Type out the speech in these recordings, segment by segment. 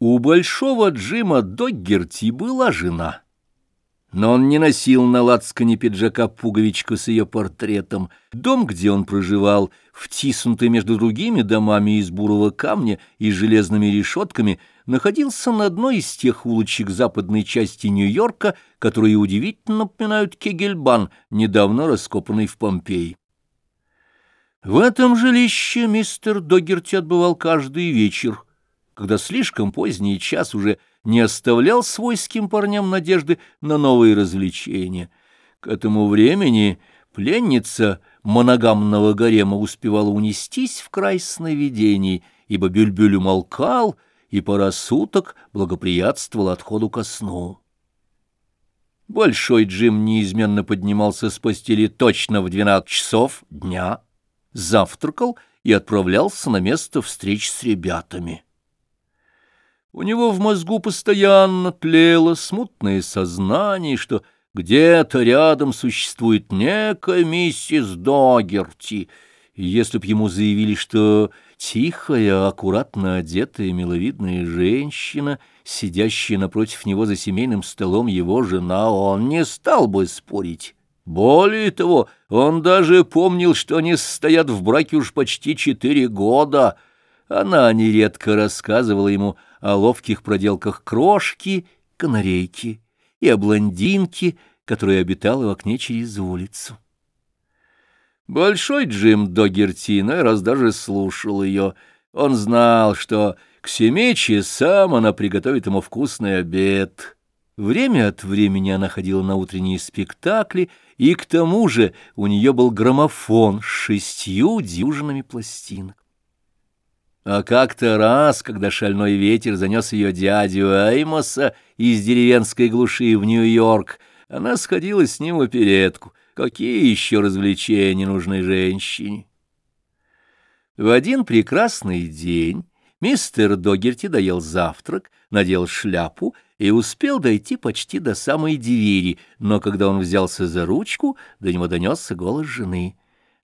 У большого Джима Доггерти была жена, но он не носил на лацкане пиджака пуговичку с ее портретом. Дом, где он проживал, втиснутый между другими домами из бурого камня и железными решетками, находился на одной из тех улочек западной части Нью-Йорка, которые удивительно напоминают Кегельбан, недавно раскопанный в Помпеи. В этом жилище мистер Доггерти отбывал каждый вечер — когда слишком поздний час уже не оставлял свойским парням надежды на новые развлечения. К этому времени пленница моногамного гарема успевала унестись в край сновидений, ибо Бюльбюль умолкал, и пора суток благоприятствовал отходу ко сну. Большой Джим неизменно поднимался с постели точно в двенадцать часов дня, завтракал и отправлялся на место встреч с ребятами. У него в мозгу постоянно тлело смутное сознание, что где-то рядом существует некая миссис Догерти, если б ему заявили, что тихая, аккуратно одетая, миловидная женщина, сидящая напротив него за семейным столом его жена, он не стал бы спорить. Более того, он даже помнил, что они стоят в браке уж почти четыре года. Она нередко рассказывала ему о ловких проделках крошки, канарейки и о блондинке, которая обитала в окне через улицу. Большой Джим Догерти иной раз даже слушал ее. Он знал, что к семи часам она приготовит ему вкусный обед. Время от времени она ходила на утренние спектакли, и к тому же у нее был граммофон с шестью дюжинами пластинок. А как-то раз, когда шальной ветер занес ее дядю Эймоса из деревенской глуши в Нью-Йорк, она сходила с ним в оперетку. Какие еще развлечения нужны женщине? В один прекрасный день мистер Догерти доел завтрак, надел шляпу и успел дойти почти до самой двери, но когда он взялся за ручку, до него донесся голос жены.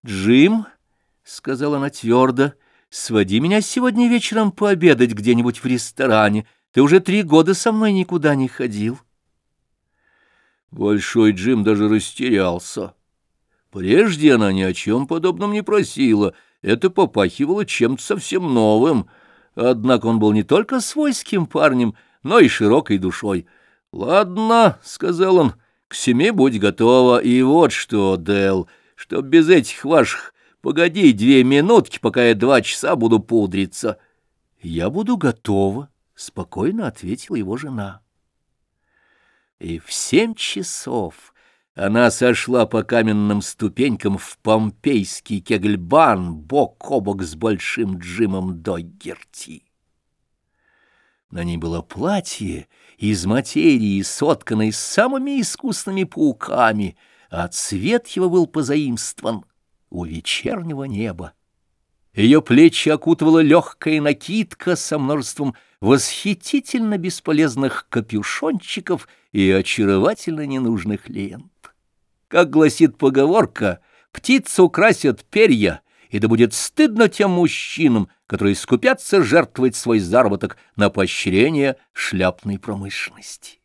«Джим», — сказала она твердо, — Своди меня сегодня вечером пообедать где-нибудь в ресторане. Ты уже три года со мной никуда не ходил. Большой Джим даже растерялся. Прежде она ни о чем подобном не просила. Это попахивало чем-то совсем новым. Однако он был не только свойским парнем, но и широкой душой. «Ладно», — сказал он, — «к семи будь готова. И вот что, Дэл, чтоб без этих ваших Погоди две минутки, пока я два часа буду пудриться. — Я буду готова, — спокойно ответила его жена. И в семь часов она сошла по каменным ступенькам в помпейский кегльбан бок о бок с большим Джимом Доггерти. На ней было платье из материи, сотканной самыми искусными пауками, а цвет его был позаимствован — у вечернего неба. Ее плечи окутывала легкая накидка со множеством восхитительно бесполезных капюшончиков и очаровательно ненужных лент. Как гласит поговорка, птицу красят перья, и да будет стыдно тем мужчинам, которые скупятся жертвовать свой заработок на поощрение шляпной промышленности.